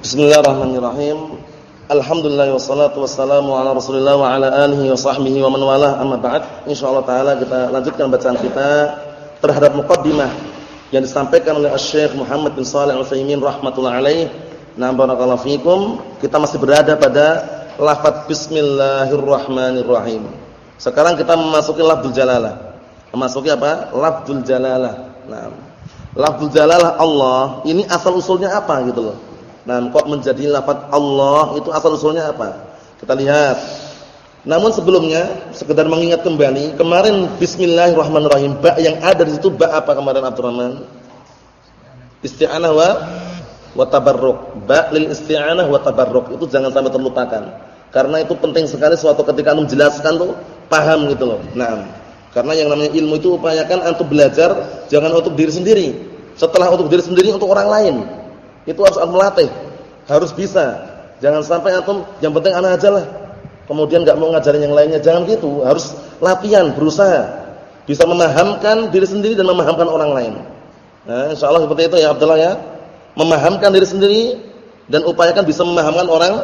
Bismillahirrahmanirrahim. Alhamdulillah wassalatu wassalamu ala Rasulillah wa ala alihi wa sahbihi wa man walah amma ba'd. Insyaallah taala kita lanjutkan bacaan kita terhadap muqaddimah yang disampaikan oleh Syekh Muhammad bin Shalih Al-Utsaimin rahimatullah alaih. Nah, barakallahu fikum. Kita masih berada pada lafaz bismillahirrahmanirrahim. Sekarang kita memasuki lafzul jalalah. Memasuki apa? Lafzul jalalah. Nah, lafzul jalalah Allah ini asal usulnya apa gitu loh. Nah, kok menjadi lafaz Allah itu asal usulnya apa? Kita lihat. Namun sebelumnya sekedar mengingat kembali, kemarin bismillahirrahmanirrahim ba yang ada di situ ba apa kemarin Abdurrahman? Isti'anah wa wa tabarruk. Ba lil isti'anah wa tabarruk. Itu jangan sampai terlupakan. Karena itu penting sekali suatu ketika antum menjelaskan tuh paham gitu loh. Nah, karena yang namanya ilmu itu upayakan antum belajar jangan untuk diri sendiri. Setelah untuk diri sendiri untuk orang lain. Itu harus antum latih. Harus bisa. Jangan sampai antum yang penting anak aja lah. Kemudian enggak mau ngajarin yang lainnya. Jangan gitu. Harus latihan, berusaha. Bisa memahamkan diri sendiri dan memahamkan orang lain. Nah, insyaallah seperti itu ya Abdullah ya. Memahamkan diri sendiri dan upayakan bisa memahamkan orang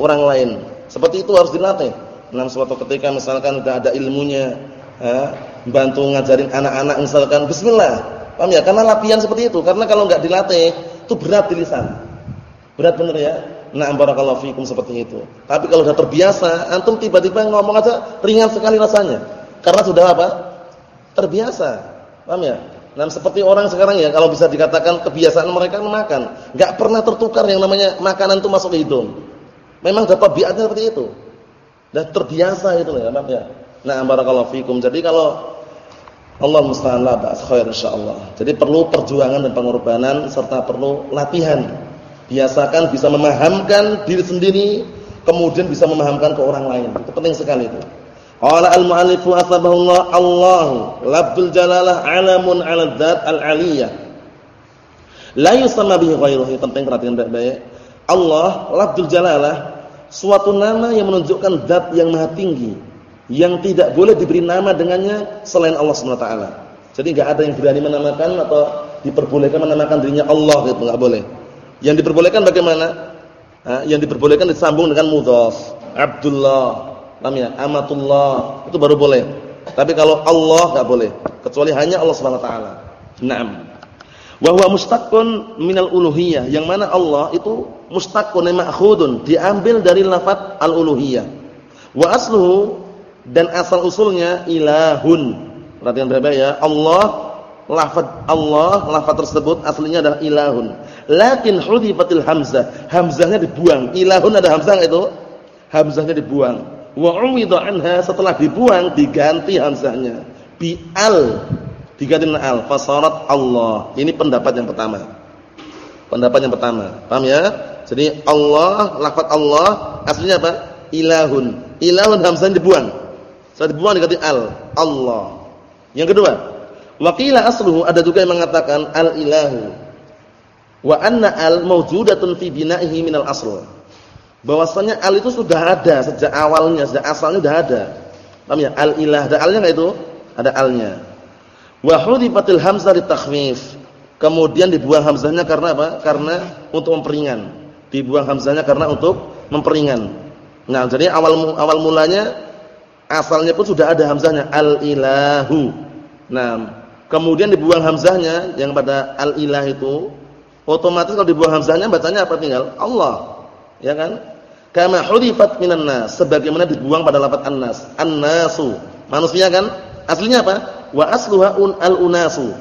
orang lain. Seperti itu harus dilatih. Nah, suatu ketika misalkan sudah ada ilmunya, ya, bantu ngajarin anak-anak misalkan bismillah. Paham ya? Karena latihan seperti itu. Karena kalau enggak dilatih, itu berat di lisan. Berat benar ya? Na'am barakallahu fikum seperti itu. Tapi kalau sudah terbiasa, antum tiba-tiba ngomong aja ringan sekali rasanya. Karena sudah apa? Terbiasa. Paham ya? Nah, seperti orang sekarang ya kalau bisa dikatakan kebiasaan mereka makan, enggak pernah tertukar yang namanya makanan itu masuk ke hidung. Memang dapat tabiatnya seperti itu. Dan terbiasa itu ya, paham ya? Na'am barakallahu fikum. Jadi kalau Allah musta'an la khair insyaallah. Jadi perlu perjuangan dan pengorbanan serta perlu latihan. Biasakan bisa memahamkan diri sendiri, kemudian bisa memahamkan ke orang lain. Itu penting sekali itu. Qala al-mu'allifu asbahullah Allah lafzul jalalah alamun 'ala dzat al-'aliyah. La yusamma bihi ghairuhu. Penting perhatikan baik-baik. Allah lafzul jalalah suatu nama yang menunjukkan zat yang maha tinggi yang tidak boleh diberi nama dengannya selain Allah taala. Jadi enggak ada yang berani menamakan atau diperbolehkan menamakan dirinya Allah gitu, enggak boleh. Yang diperbolehkan bagaimana? Nah, yang diperbolehkan disambung dengan mudhaf. Abdullah, namanya amatullah, itu baru boleh. Tapi kalau Allah enggak boleh, kecuali hanya Allah Subhanahu wa taala. Naam. Wa huwa mustaqqun minal uluhiyah, yang mana Allah itu mustaqqun ma'khudun, diambil dari lafaz al-uluhiyah. Wa asluhu dan asal usulnya ilahun. Perhatikan baik-baik ya. Allah lafaz Allah lafaz tersebut aslinya adalah ilahun. Lakin hudifatil hamzah. Hamzahnya dibuang. Ilahun ada hamzah itu? Hamzahnya dibuang. Wa umida anha setelah dibuang diganti hamzahnya. Bi al diganti dengan al fasarat Allah. Ini pendapat yang pertama. Pendapat yang pertama. Paham ya? Jadi Allah lafaz Allah aslinya apa? Ilahun. Ilahun hamzahnya dibuang. Setelah dibuang diganti al, Allah. Yang kedua, waqilah asluhu ada juga yang mengatakan al-ilahu. Wa anna al mawjudatun fi bina'ihi minal asl. Bahwasanya al itu sudah ada sejak awalnya, sejak asalnya sudah ada. Paham ya? Al-ilah, ada alnya enggak itu? Ada alnya. Wa hudifatil hamzah litakhfif. Kemudian dibuang hamzahnya karena apa? Karena untuk memperingan. Dibuang hamzahnya karena untuk memperingan. Nah, jadi awal awal mulanya asalnya pun sudah ada hamzahnya al-ilahu. Nah, kemudian dibuang hamzahnya yang pada al-ilah itu otomatis kalau dibuang hamzahnya bacanya apa tinggal? Allah. Ya kan? Kama hudifat minan nas, sebagaimana dibuang pada lafaz an-nas. An-nasu. Manusia kan? Aslinya apa? Wa asluha un al-unasu.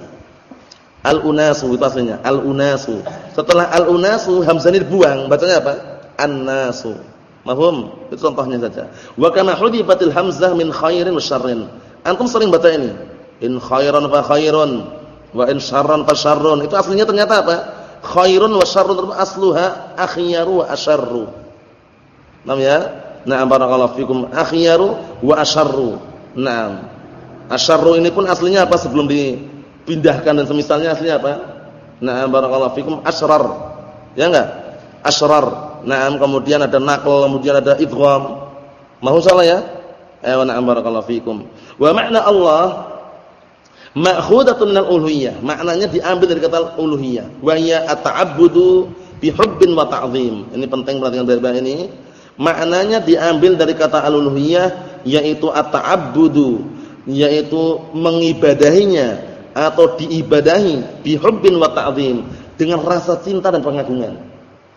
Al-unasu itu aslinya, al-unasu. Setelah al-unasu hamzahnya dibuang, bacanya apa? An-nasu. Mahum? Itu contohnya saja. Wa kama hudifatil hamzah min khairin wa syarrin. Antum sering baca ini. In khairan fa khairun wa in syarran fa syarrun. Itu aslinya ternyata apa? Khairun wa syarrun asluha akhyaru wa asyarru. Naam ya? Na'am barakallahu fikum. Akhyaru wa asyarru. Naam. Asyarru ini pun aslinya apa sebelum dipindahkan dan semisalnya aslinya apa? Na'am barakallahu fikum asrar. Ya enggak? Asrar. Naam kemudian ada naql, kemudian ada idgham. Mau salah ya? Wa na'am barakallahu fikum. Wa makna Allah ma'khudatun minal uluhiyah. Maknanya diambil dari kata uluhiyah. Wa hiya at'abudu bihubbin wa ta'zim. Ini penting perhatikan baik-baik ini. Maknanya diambil dari kata al-uluhiyah yaitu at-ta'abbudu, yaitu mengibadahinya atau diibadahi bihubbin wa ta'zim dengan rasa cinta dan pengagungan.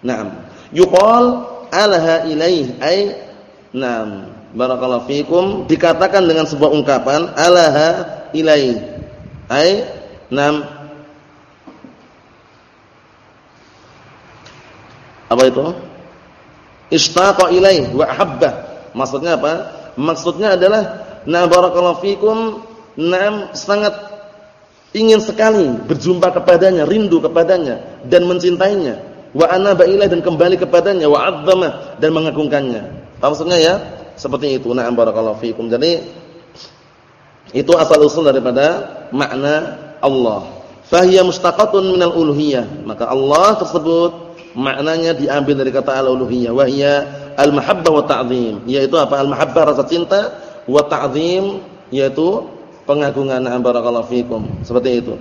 Naam. Yuqal alaha ilaih ay naam. Barakallahu fikum dikatakan dengan sebuah ungkapan alaha ilaih ay naam apa itu? Ishtaqa ilaih wa ahabba. Maksudnya apa? Maksudnya adalah na barakallahu fikum nam sangat ingin sekali berjumpa kepadanya, rindu kepadanya dan mencintainya. Wa anaba ilaih dan kembali kepadanya wa 'azzama dan mengagungkannya. Maksudnya ya? Seperti itu. Na'am barakallahu fikum. Jadi itu asal usul daripada makna Allah. Fahiya mustaqatun minal uluhiyah. Maka Allah tersebut maknanya diambil dari kata al-uluhiyah wa hiya al-mahabbah wa ta'zim yaitu apa al-mahabbah rasa cinta wa ta'zim yaitu pengagungan barakallahu fikum seperti itu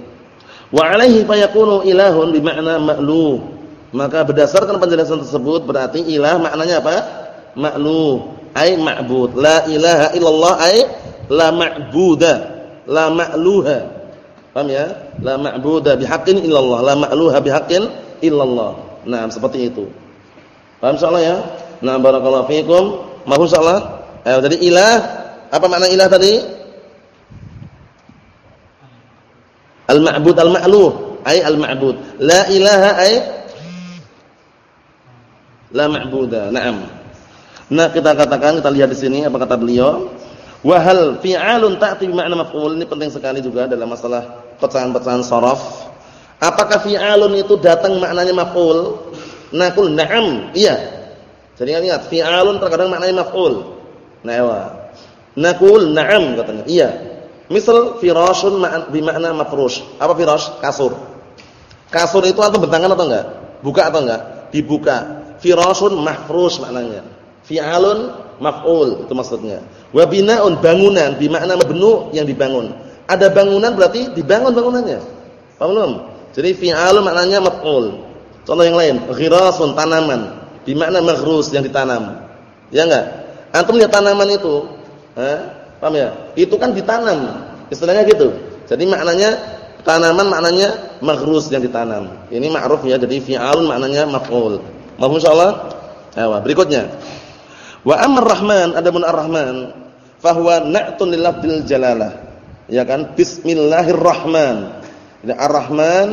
wa alaihi fayakunu ilahun bimakna ma'luh maka berdasarkan penjelasan tersebut berarti ilah maknanya apa ma'luh ai ma'bud la ilaha illallah ai la ma'buda la ma'luha paham ya la ma'buda bihaqqin illallah la ma'luha bihaqqin illallah Nah, seperti itu. Paham insyaallah ya? Nah, barakallahu fiikum. Mahum insyaallah. Eh, jadi ilah apa makna ilah tadi? Al-ma'bud al-ma'luh, ay al-ma'bud. La ilaha ay la ma'buda. Naam. Nah, kita katakan kita lihat di sini apa kata beliau? Wa hal fi'alun ta'ti makna maf'ul. Ini penting sekali juga dalam masalah pecahan-pecahan sharaf Apakah fi'alun itu datang maknanya maf'ul? Naqul na'am, iya. Jadi ingat fi'alun terkadang maknanya maf'ul. Nah. Naqul na'am katanya. Iya. Misal firashun makna mafrush. Apa firash? Kasur. Kasur itu atau bentangan atau enggak? Buka atau enggak? Dibuka. Firashun mahfrush maknanya. Fi'alun maf'ul itu maksudnya. Wa bina'un bangunan bimakna mabnu yang dibangun. Ada bangunan berarti dibangun bangunannya. Paham belum? Jadi fi'al maknanya maf'ul. Contoh yang lain, ghirasun tanaman, di makna maghrus yang ditanam. Ya enggak? Antum lihat tanaman itu, eh, paham ya? Itu kan ditanam. Istilahnya gitu. Jadi maknanya tanaman maknanya maghrus yang ditanam. Ini ma'ruf ya, jadi fi'al maknanya maf'ul. Mahum insyaallah? Ayo, berikutnya. Wa amr rahman adapun ar-rahman fahuwa na'tun lil jalalah. Ya kan? Bismillahirrahman. Jadi Ar-Rahman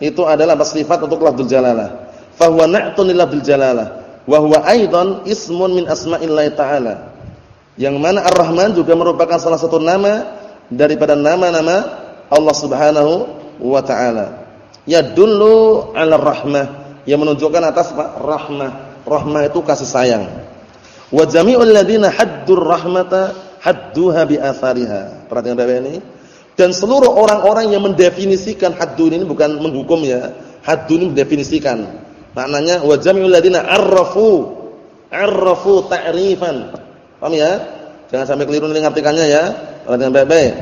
itu adalah sifat untuk lafzul jalalah. Fa huwa na'tun lil jalalah wa huwa aidan ismun min asma'illah ta'ala. Yang mana Ar-Rahman juga merupakan salah satu nama daripada nama-nama Allah Subhanahu wa taala. Ya dulu 'ala rahmah yang menunjukkan atas apa? rahmah. Rahmah itu kasih sayang. Wa jami'ul ladzina haddur rahmata hadduha bi athariha. Perhatikan baik ini dan seluruh orang-orang yang mendefinisikan haddun ini bukan menghukum ya. Haddun ini mendefinisikan. Maknanya wa jami'ul ladina arrafu arrafu ta'rifan. Paham ya? Jangan sampai keliru mengartikannya ya. Perhatikan baik-baik.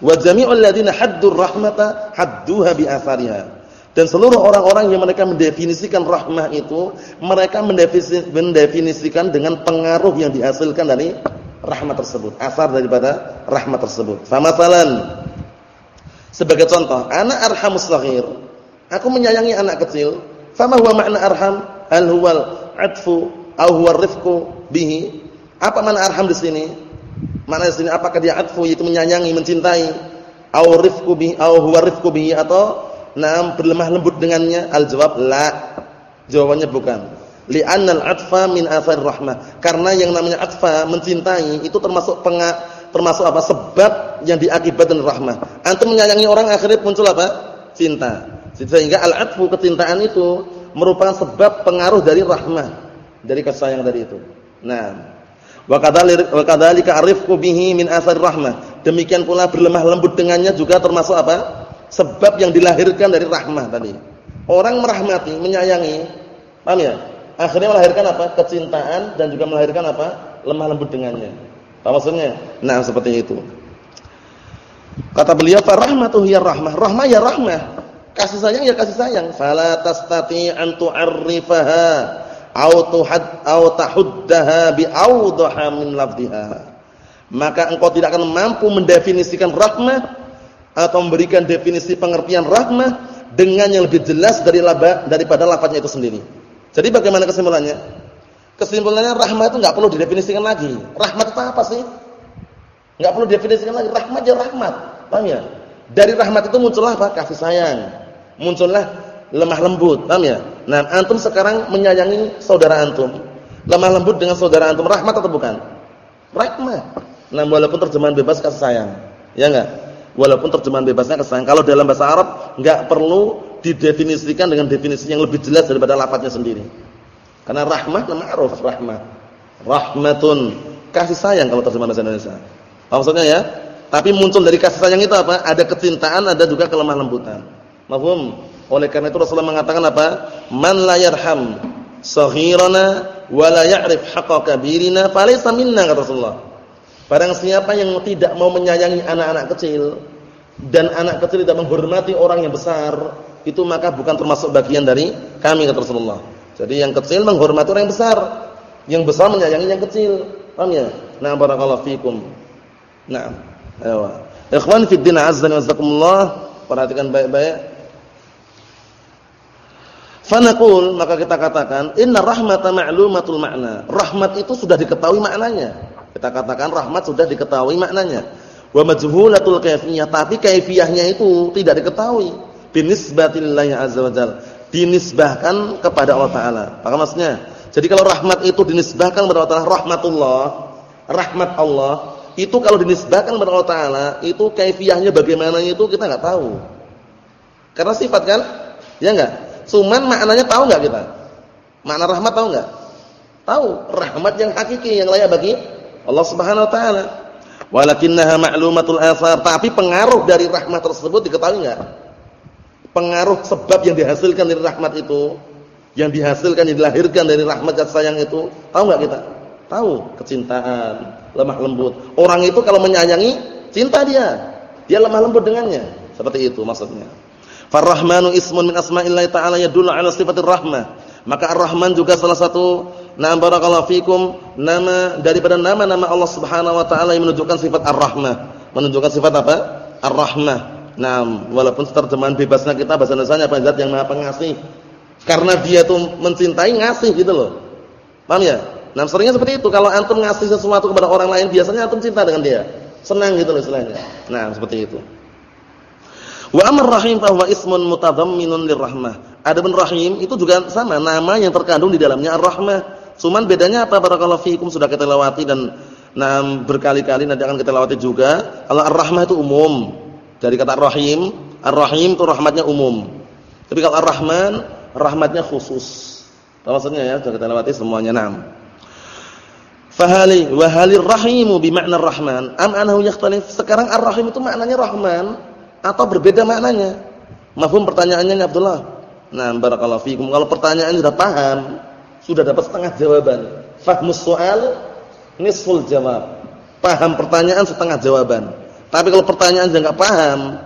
Wa jami'ul ladina haddur rahmata hadduha bi athariha. Dan seluruh orang-orang yang mereka mendefinisikan rahmah itu, mereka mendefinisikan dengan pengaruh yang dihasilkan dari rahmat tersebut, asar daripada rahmat tersebut. Famasalan sebagai contoh, anak arhamus saghir. Aku menyayangi anak kecil. Fama huwa makna arham? Hal huwal atfu au huwa rifqu bihi? Apa makna arham di sini? Makna di sini apakah dia atfu yaitu menyayangi, mencintai? Au rifqu bihi au huwa rifqu bihi atau nam berlemah lembut dengannya? Al-jawab la. Jawabannya bukan. Li'annal atfa min athar rahmah. Karena yang namanya atfa mencintai itu termasuk pengak termasuk apa? Sebab yang diakibatkan rahmah. Antum menyayangi orang akhirnya muncul apa? Cinta. Sehingga al-atfu kecintaan itu merupakan sebab pengaruh dari rahmah, dari kasih sayang dari itu. Nah, wa kadzalika arifqu bihi min asar rahmah. Demikian pula berlemah lembut dengannya juga termasuk apa? Sebab yang dilahirkan dari rahmah tadi. Orang merahmati, menyayangi, paham ya? Akhirnya melahirkan apa? Kecintaan dan juga melahirkan apa? Lemah lembut dengannya. Apa maksudnya? Nah, seperti itu. Kata beliau, "Fa rahmatuhu ya rahmah." Rahmah ya rahmah. Kasih sayang ya kasih sayang. Fala tastati an tu'arrifaha au tuhad au tahuddaha bi awdaha min lafdhiha. Maka engkau tidak akan mampu mendefinisikan rahmah atau memberikan definisi pengertian rahmah dengan yang lebih jelas dari laba, daripada lafaznya itu sendiri. Jadi bagaimana kesimpulannya? Kesimpulannya rahmat itu enggak perlu didefinisikan lagi. Rahmat itu apa sih? Enggak perlu didefinisikan lagi. Rahmat ya rahmat. Paham ya? Dari rahmat itu muncullah apa? Kasih sayang. Muncullah lemah lembut. Paham ya? Nah, antum sekarang menyayangi saudara antum. Lemah lembut dengan saudara antum rahmat atau bukan? Rahmat. Nah, walaupun terjemahan bebas kasih sayang. Ya enggak? Walaupun terjemahan bebasnya sayang. Kalau dalam bahasa Arab enggak perlu didefinisikan dengan definisi yang lebih jelas daripada lafadznya sendiri. Karena rahmat ma'ruf rahmat. Rahmatun kasih sayang kalau terjemahan bahasa Indonesia. Maksudnya ya? Tapi muncul dari kasih sayang itu apa? Ada kecintaan, ada juga kelemah lembutan. Mafhum? Oleh karena itu Rasulullah mengatakan apa? Man la yarham saghirana wa la ya'rif haqqa kabirina falaysa minna kata Rasulullah. Barang siapa yang tidak mau menyayangi anak-anak kecil dan anak kecil tidak menghormati orang yang besar, itu maka bukan termasuk bagian dari kami kata Rasulullah. Jadi yang kecil menghormati orang yang besar, yang besar menyayangi yang kecil. Paham ya? Nah, barakallahu fikum. Nah, ayo. Ikhwan fi din azza wa jazakumullah, perhatikan baik-baik. Fanaqul maka kita katakan inna rahmata ma'lumatul makna. Rahmat itu sudah diketahui maknanya. Kita katakan rahmat sudah diketahui maknanya. Wa majhulatul kaifiyah, tapi kaifiyahnya itu tidak diketahui. Binisbatillahi azza wajalla. Dinisbahkan kepada Allah taala. Apa maksudnya? Jadi kalau rahmat itu dinisbahkan kepada Allah rahmatullah, rahmat Allah, itu kalau dinisbahkan kepada Allah taala, itu kaifiyahnya bagaimana itu kita enggak tahu. Karena sifat kan? Ya enggak? Cuman maknanya tahu nggak kita? Makna rahmat tahu nggak? Tahu, rahmat yang hakiki yang layak bagi Allah Subhanahu wa taala. Walakinnaha ma'lumatul athar, tapi pengaruh dari rahmat tersebut diketahui enggak? Pengaruh sebab yang dihasilkan dari rahmat itu, yang dihasilkan yang dilahirkan dari rahmat dan sayang itu, tahu enggak kita? Tahu, kecintaan, lemah lembut. Orang itu kalau menyayangi, cinta dia. Dia lemah lembut dengannya. Seperti itu maksudnya. Farrahmanu ismun min asma'illahi ta'ala yadullu 'ala sifatir rahmah. Maka Ar-Rahman juga salah satu nama barakallahu fikum nama daripada nama-nama Allah Subhanahu wa taala yang menunjukkan sifat Ar-Rahmah. Menunjukkan sifat apa? Ar-Rahmah. Nah, walaupun terjemahan bebasnya kita bahasa Indonesia apa zat yang Maha Pengasih. Karena dia itu mencintai ngasih gitu loh. Paham ya? Nah, seringnya seperti itu. Kalau antum ngasih sesuatu kepada orang lain, biasanya antum cinta dengan dia. Senang gitu loh istilahnya. Nah, seperti itu. Wa amar rahim fa huwa ismun mutadamminun lirrahmah. Adapun rahim itu juga sama nama yang terkandung di dalamnya ar-rahmah. Cuman bedanya apa barakallahu fiikum sudah kita lewati dan nah berkali-kali nanti akan kita lewati juga. Kalau ar-rahmah itu umum. Dari kata rahim, ar-rahim itu rahmatnya umum. Tapi kalau ar-rahman, rahmatnya khusus. Apa maksudnya ya? Sudah kita lewati semuanya. Naam. Fahali wa halir rahimu bi makna rahman am anahu yakhtalif. Sekarang ar-rahim itu maknanya rahman atau berbeda maknanya? Mafhum pertanyaannya ya Abdullah? Nah, barakallahu fikum. Kalau pertanyaan sudah paham, sudah dapat setengah jawaban. Fahmus soal nisful jawab. Paham pertanyaan setengah jawaban. Tapi kalau pertanyaan enggak paham,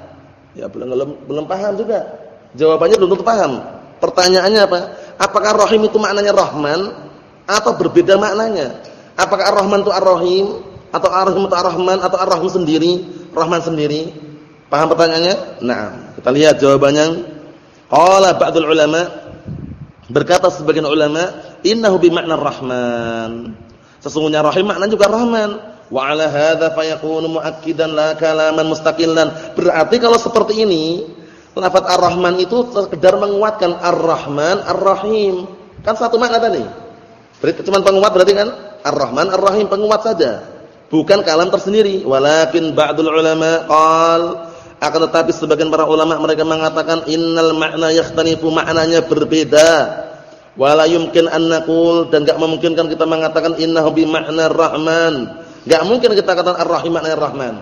ya belum belum, belum paham juga. Jawabannya belum tentu paham. Pertanyaannya apa? Apakah rahim itu maknanya rahman atau berbeda maknanya? Apakah ar-rahman itu ar-rahim atau ar-rahim itu ar-rahman atau ar-rahim sendiri, rahman sendiri? Paham pertanyaannya? Nah, kita lihat jawabannya. Qala ba'dul ulama berkata sebagian ulama, innahu bi makna rahman. Sesungguhnya rahim makna juga rahman. Wa 'ala hadza fayakunu muakkidan la kalaman mustaqillan. Berarti kalau seperti ini, lafaz ar-rahman itu sekedar menguatkan ar-rahman, ar-rahim. Kan satu makna tadi. Berarti cuma penguat berarti kan? Ar-rahman, ar-rahim penguat saja. Bukan kalam tersendiri. Walakin ba'dul ulama qala akan tetapi sebagian para ulama mereka mengatakan innal makna yakhtanifu maknanya berbeda. Wala yumkin an naqul dan enggak memungkinkan kita mengatakan innahu bi makna rahman. Enggak mungkin kita katakan ar-rahim maknanya rahman.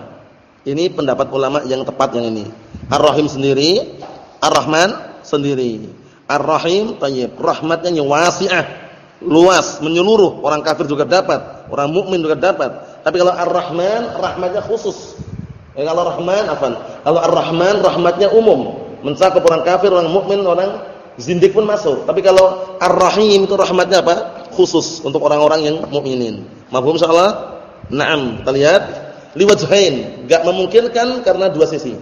Ini pendapat ulama yang tepat yang ini. Ar-rahim sendiri, ar-rahman sendiri. Ar-rahim thayyib, rahmatnya yang wasi'ah, luas, menyeluruh, orang kafir juga dapat, orang mukmin juga dapat. Tapi kalau ar-rahman rahmatnya khusus. Ya, kalau Rahman afan. Kalau Ar-Rahman rahmatnya umum. Mencakup orang kafir, orang mukmin, orang zindik pun masuk. Tapi kalau Ar-Rahim itu rahmatnya apa? Khusus untuk orang-orang yang mukminin. Mafhum insyaallah? Naam. Kita lihat liwajhain, enggak memungkinkan karena dua sisi.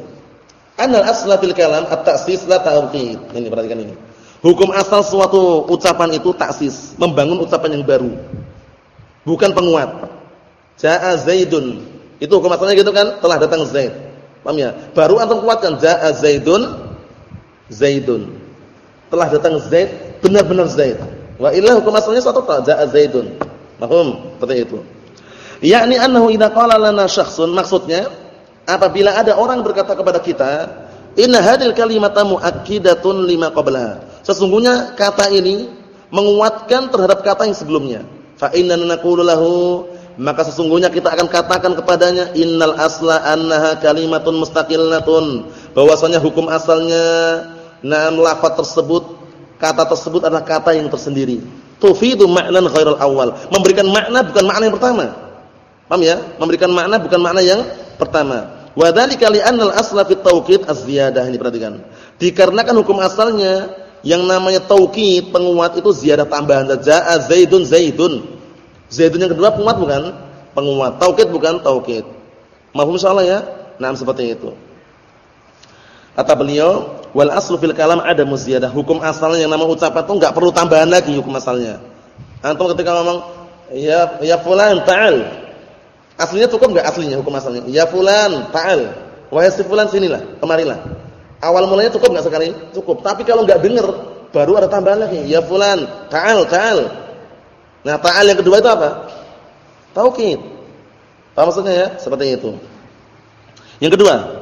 Anal asla fil kalam at-ta'sis la ta'qid. Ini perhatikan ini. Hukum asal suatu ucapan itu taksis, membangun ucapan yang baru. Bukan penguat. Ja'a Zaidun. Itu hukum asalnya gitu kan? Telah datang Zaid. Paham ya? Baru antum kuatkan Ja'a Zaidun Zaidun. Telah datang Zaid, benar-benar Zaid. Wa illa hukum asalnya suatu tak Ja'a Zaidun. Paham? Seperti itu. Yakni annahu idza qala lana syakhsun maksudnya apabila ada orang berkata kepada kita, "Inna hadil kalimata muakkidatun lima qablaha." Sesungguhnya kata ini menguatkan terhadap kata yang sebelumnya. Fa inna naqulu lahu maka sesungguhnya kita akan katakan kepadanya innal asla annaha kalimatun mustaqillatun bahwasanya hukum asalnya nam lafaz tersebut kata tersebut adalah kata yang tersendiri tufidu ma'nan ghairal awal memberikan makna bukan makna yang pertama paham ya memberikan makna bukan makna yang pertama wa dzalika li'anna al-asla fi tawqid az-ziyadah ini perhatikan dikarenakan hukum asalnya yang namanya taukid penguat itu ziyadah tambahan saja. Zaidun zaidun. Zaidun yang kedua penguat bukan? Penguat. Taukid bukan taukid. Mahfum insyaallah ya? Nah, seperti itu. Kata beliau, wal aslu fil kalam ada muziyadah. Hukum asalnya yang nama ucapan itu enggak perlu tambahan lagi hukum asalnya. Antum ketika ngomong ya ya fulan ta'al. Aslinya cukup enggak aslinya hukum asalnya? Ya fulan ta'al. Wahai si fulan sinilah, kemarilah. Awal mulanya cukup enggak sekali? Cukup. Tapi kalau enggak dengar, baru ada tambahan lagi. Ya fulan, ta'al, ta'al. Nah, ta'al yang kedua itu apa? Taukid. Apa maksudnya ya? Seperti itu. Yang kedua,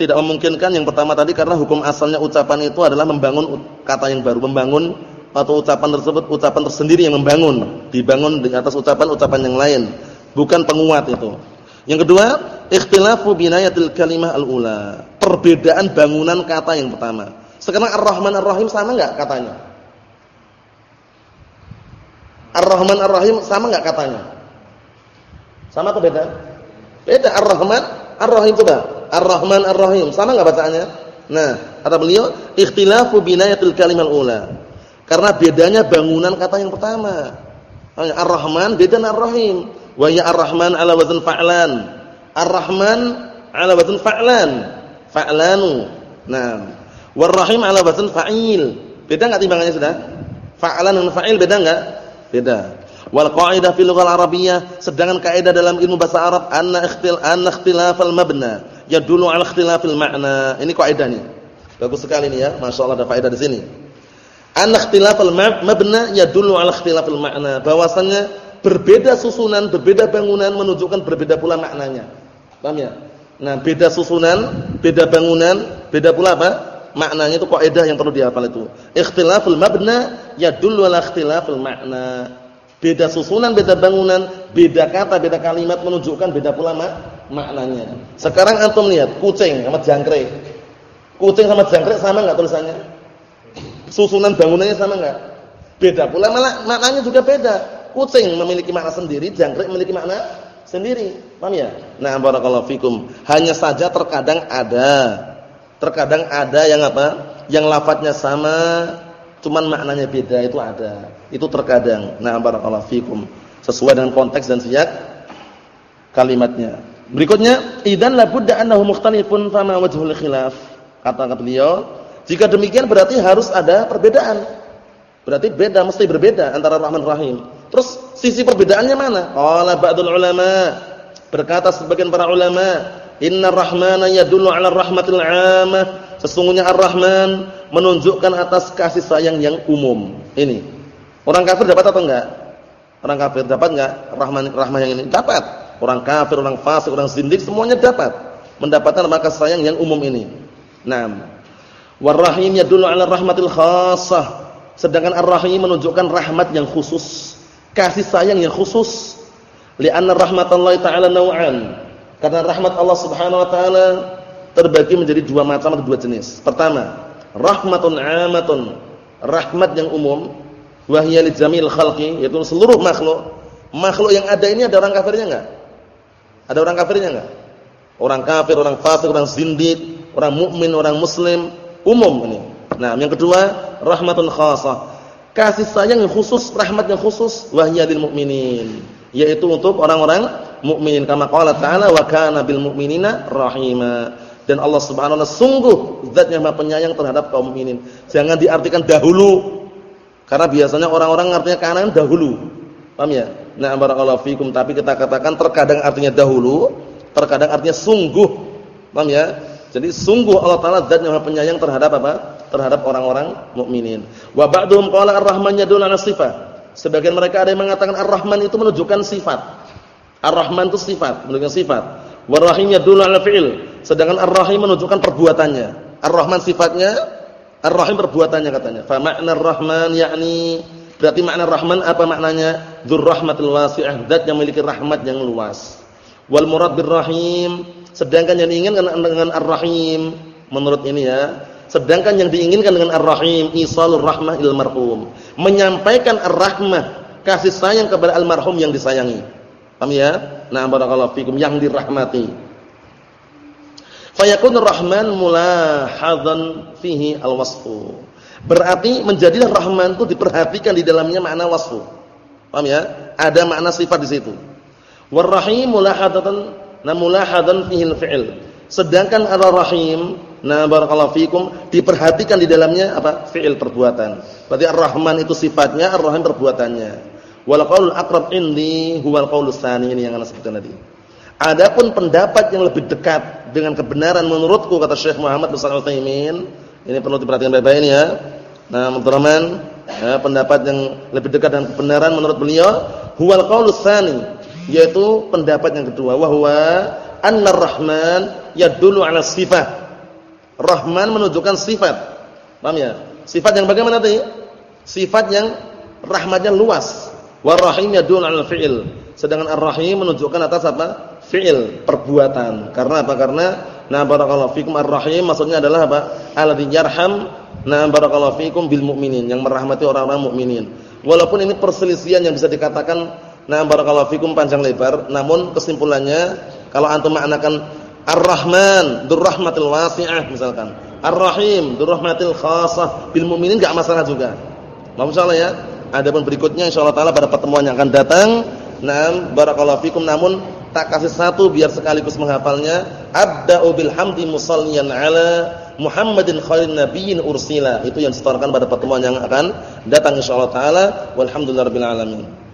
tidak memungkinkan yang pertama tadi karena hukum asalnya ucapan itu adalah membangun kata yang baru, membangun atau ucapan tersebut ucapan tersendiri yang membangun, dibangun di atas ucapan-ucapan yang lain, bukan penguat itu. Yang kedua, ikhtilafu binayatil kalimah al-ula. Perbedaan bangunan kata yang pertama. Sekarang Ar-Rahman Ar-Rahim sama enggak katanya? Ar-Rahman Ar-Rahim sama enggak katanya? Sama atau beda? Beda Ar-Rahman Ar-Rahim coba. Ar-Rahman Ar-Rahim sama enggak bacaannya? Nah, kata beliau, ikhtilafu binayatil kalimah al-ula. Karena bedanya bangunan kata yang pertama. Ar-Rahman beda dengan Ar-Rahim. Wa ya Ar-Rahman ala wazn fa'lan. Ar-Rahman ala wazn fa'lan. Fa'lanu. Nah, War-Rahim ala wazn fa'il. Beda enggak timbangannya sudah? Fa'lan dan fa'il beda enggak? Beda. Wal qa'idah fil lughah arabiyyah sedangkan kaidah dalam ilmu bahasa Arab anna ikhtil anna ikhtilafal mabna yadullu ala ikhtilafil ma'na. Ini kaidah nih. Bagus sekali nih ya. Masyaallah ada faedah di sini. Anna ikhtilafal mabna yadullu ala ikhtilafil ma'na. Bahwasannya berbeda susunan, berbeda bangunan menunjukkan berbeda pula maknanya. Paham ya? Nah, beda susunan, beda bangunan, beda pula apa? Maknanya itu kaidah yang perlu dihafal itu. Ikhtilaful mabna yadullu ala ikhtilafil makna. Beda susunan, beda bangunan, beda kata, beda kalimat menunjukkan beda pula mak maknanya. Sekarang antum lihat kucing sama jangkrik. Kucing sama jangkrik sama enggak tulisannya? Susunan bangunannya sama enggak? Beda pula malah maknanya juga beda. Kucing memiliki makna sendiri, jangkrik memiliki makna sendiri. Paham ya? Nah, barakallahu fikum. Hanya saja terkadang ada terkadang ada yang apa? Yang lafadznya sama, cuman maknanya beda itu ada. Itu terkadang. Nah, barakallahu fikum. Sesuai dengan konteks dan siyak kalimatnya. Berikutnya, idzan la budda annahu mukhtalifun fama wajhul khilaf. Kata kata beliau, jika demikian berarti harus ada perbedaan. Berarti beda, mesti berbeda antara Rahman Rahim. Terus sisi perbedaannya mana? Qala ba'dul ulama. Berkata sebagian para ulama, "Innar Rahmana yadullu 'ala rahmatil 'ammah." Sesungguhnya Ar-Rahman menunjukkan atas kasih sayang yang umum. Ini. Orang kafir dapat atau enggak? Orang kafir dapat enggak Rahman rahmah yang ini? Dapat. Orang kafir, orang fasik, orang zindik semuanya dapat mendapatkan kasih sayang yang umum ini. Naam. War-Rahim yadullu 'ala rahmatil khassah. Sedangkan Ar-Rahim menunjukkan rahmat yang khusus, kasih sayang yang khusus. Li'anna rahmatallahi ta'ala naw'an. Karena rahmat Allah Subhanahu wa taala terbagi menjadi dua macam atau dua jenis. Pertama, rahmatun 'amatun, rahmat yang umum, wa hiya li jamil khalqi, yaitu seluruh makhluk. Makhluk yang ada ini ada orang kafirnya enggak? Ada orang kafirnya enggak? Orang kafir, orang fasik, orang zindik, orang mukmin, orang muslim, umum ini. Nah, yang kedua, rahmatun khasah. Kasih sayang yang khusus, rahmat yang khusus wahya lil mukminin, yaitu untuk orang-orang mukmin. Kama qala ta'ala wa kana bil mu'minina rahima. Dan Allah Subhanahu wa sungguh zat yang Maha penyayang terhadap kaum mukminin. Jangan diartikan dahulu. Karena biasanya orang-orang artinya kanan dahulu. Paham ya? Nah, barakallahu fikum, tapi kita katakan terkadang artinya dahulu, terkadang artinya sungguh. Paham ya? Jadi sungguh Allah taala zat yang penyayang terhadap apa? Terhadap orang-orang mukminin. Wa ba'dhum qala ar-rahman yadullu 'ala sifat. Sebagian mereka ada yang mengatakan ar-rahman itu menunjukkan sifat. Ar-rahman itu sifat, menunjukkan sifat. War-rahim yadullu 'ala fi'il. Sedangkan ar-rahim menunjukkan perbuatannya. Ar-rahman sifatnya, ar-rahim perbuatannya katanya. Fa ma'na ar-rahman yakni berarti makna rahman apa maknanya? Dzurrahmatul wasi'ah, zat yang memiliki rahmat yang luas. Wal murad birrahim Sedangkan yang diinginkan dengan Ar-Rahim menurut ini ya, sedangkan yang diinginkan dengan Ar-Rahim isalur rahmah ilal marhum, menyampaikan ar-rahmah, kasih sayang kepada almarhum yang disayangi. Paham ya? Nah, barakallahu fikum yang dirahmati. Fayakunur rahman mulahadzan fihi al-wasfu. Berarti menjadilah rahman itu diperhatikan di dalamnya makna wasfu. Paham ya? Ada makna sifat di situ. War-rahim mulahadzatan Nah mulahadan fihil fi'il. Sedangkan ar-rahim, nah barakallahu fikum diperhatikan di dalamnya apa? fi'il perbuatan. Berarti ar-rahman itu sifatnya, ar-rahim perbuatannya. Wal qaulul aqrab indi huwal qaulus tsani ini yang ana sebutkan tadi. Adapun pendapat yang lebih dekat dengan kebenaran menurutku kata Syekh Muhammad bin Shalih Utsaimin, ini perlu diperhatikan baik-baik ini ya. Nah, teman-teman, ya, pendapat yang lebih dekat dengan kebenaran menurut beliau huwal qaulus tsani yaitu pendapat yang kedua wahwa annar rahman yadullu ala sifat. Rahman menunjukkan sifat. Paham ya? Sifat yang bagaimana tadi? Sifat yang rahmatnya luas. Warahim yadullu ala fi'il. Sedangkan ar-rahim menunjukkan atas apa? Fi'il perbuatan. Karena apa? Karena nah barakallahu fikum ar-rahim maksudnya adalah apa alladzi yarham nah barakallahu fikum bil mu'minin yang merahmati orang-orang mukminin walaupun ini perselisihan yang bisa dikatakan Nah, barakallahu fikum panjang lebar, namun kesimpulannya kalau antum maknakan Ar-Rahman, Dzurrahmatil Wasi'ah misalkan. Ar-Rahim, Dzurrahmatil Khassah bil mukminin enggak masalah juga. Masyaallah ya. Adapun berikutnya insyaallah taala pada pertemuan yang akan datang, nah barakallahu fikum namun tak kasih satu biar sekaligus menghafalnya. Abda'u bil hamdi musalliyan ala Muhammadin khairin nabiyyin ursila. Itu yang disetorkan pada pertemuan yang akan datang insyaallah taala. Walhamdulillahirabbil alamin.